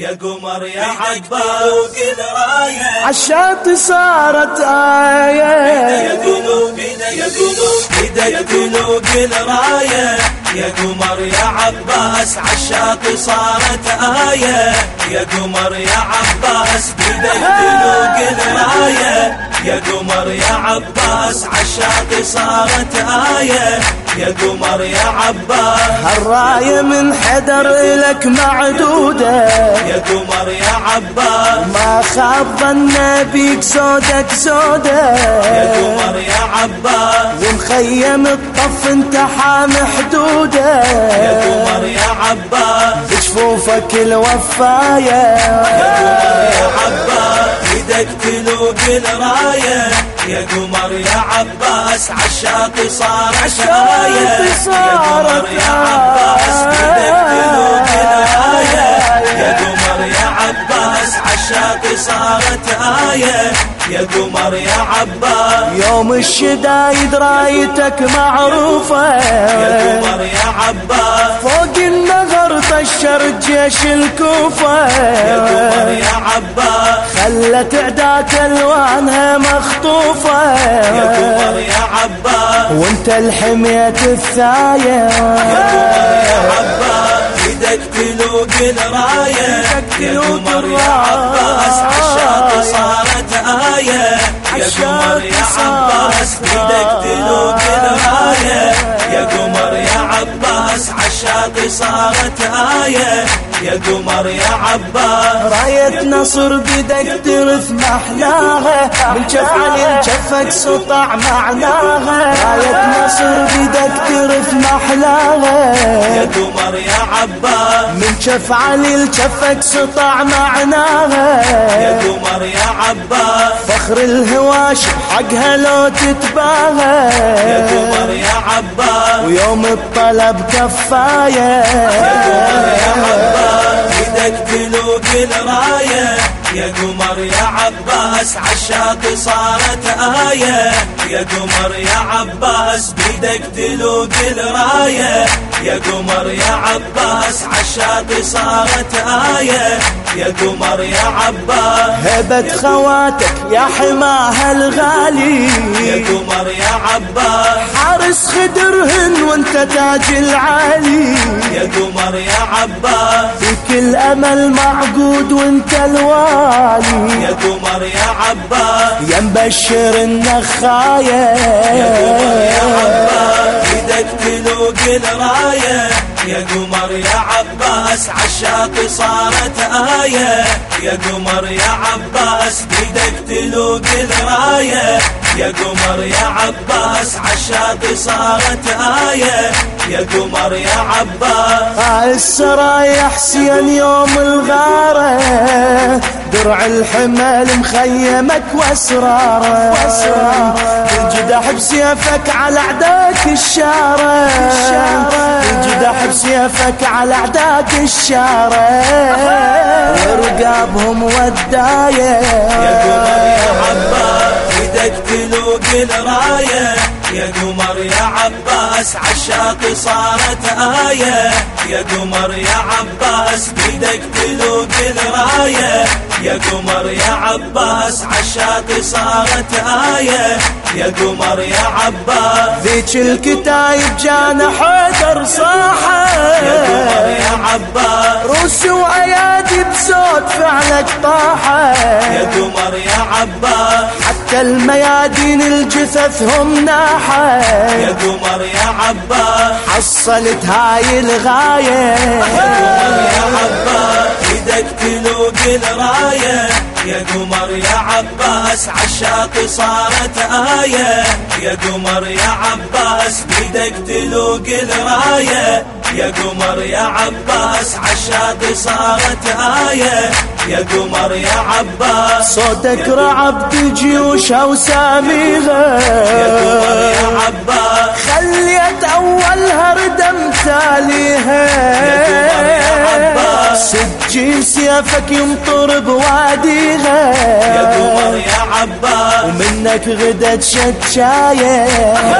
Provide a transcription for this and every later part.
يا قمر يا عباس عالشاطئ صارت آية. يا قلوب يا قلوب إيدك قلوب الراية يا قمر يا عباس عالشاطئ صارت آية. يا قمر يا عباس بيدك قلوب الراية يا قمر يا عباس عالشاطئ صارت آية. يا قمر يا عباس هالراية من حدر إلك معدودة. يا قمر يا عباس ما خاب ظن بيك سودك سودة يا قمر يا عباس ومخيم الطف انت حام حدودة. يا قمر يا عباس بجفوفك الوفاية. يا قمر يا عباس. إيدك تلوق الراية يا قمر يا عباس عالشاطئ صار عشاية. يا قمر يا عباس إيدك تلوق الراية يا قمر يا عباس عالشاطئ صارت آية. يا قمر يا عباس. يوم الشدايد رايتك معروفة. يا قمر يا عباس طشر جيش الكوفة. يا قمر يا عباس خلت عداك الوانها مخطوفة. يا قمر يا عباس وانت الحمية الثاية. يا قمر يا عباس إيدك تلوق الراية. يا قمر يا عباس عالشاطئ صارت آية. يا قمر يا عباس إيدك تلوق الراية. يا قمر يا عباس عالشاطئ صارت آية. يا قمر يا عباس. راية نصر بدك ترث محلاها من شف علي شفك سطع معناها. راية نصر بدك ترث محلاها يا قمر يا عباس. من شف علي شفك سطع معناها. يا قمر يا عباس. فخر الهواش حقها لو تتباهى. يا قمر يا عباس. ويوم الطلب كفاية. يا قمر يا عباس. إيدك تلوق الراية. يا قمر يا عباس عالشاطئ صارت آية. يا قمر يا عباس بيدك تلوق الراية. يا قمر يا عباس عالشاطئ صارت آية. يا قمر يا عباس هبة خواتك يا حماها الغالي. يا قمر يا عباس. حارس خدرهن وانت تاج العالي. يا قمر يا عباس. فيك الامل معقود وانت الوالي. يا قمر يا عباس. يا مبشر النخاية يا قمر يا عباس. إيدك تلوق الراية يا قمر يا عباس عالشاطئ صارت آية. يا قمر يا عباس بيدك تلوق الراية. يا قمر يا عباس عالشاطئ صارت آية. يا قمر يا عباس. السرايا حسين يوم الغارة. درع الحمل مخيمك وأسراره. تنجدح بسيفك على أعداك الشارة تنجدح بسيفك على أعداك الشارة ورقابهم وداية يا قمر يا عباس إيدك تلوق الراية. يا قمر يا عباس عالشاطئ صارت آية. يا قمر يا عباس بيدك تلوق الراية يا قمر يا عباس عالشاطئ صارت آية. يا قمر يا عباس ذيك الكتايب جانا حيدر صاحة يا قمر يا عباس. روس وايادي بصوت فعلك طاحة. يا قمر يا عباس. حتى الميادين الجثث هم ناحة. يا قمر يا عباس. حصلت هاي الغاية. يا قمر يا عباس. إيدك تلوق الراية. يا قمر يا عباس عالشاطئ صارت آية. يا قمر يا عباس بيدك تلوق الراية. يا قمر يا عباس عالشاطئ صارت آية. يا قمر يا عباس صوتك رعب الجيوش يا قمر وساميها يا عباس. خليت اولها ردم تاليها يا قمر يا عباس. سجين سيفك يمطر بواديها. يا قمر يا عباس. ومنك غدت شتشاية يا قمر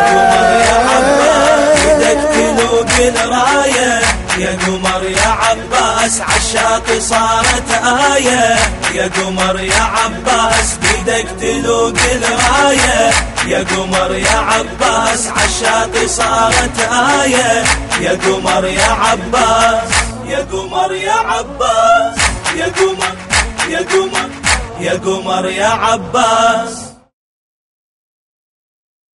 يا عباس إيدك تلوق الراية يا قمر يا عباس عالشاطئ صارت آية. يا قمر يا عباس بيدك تلوق الراية يا قمر يا عباس عالشاطئ صارت آية. يا قمر يا عباس يا قمر يا عباس يا قمر يا قمر يا قمر يا عباس.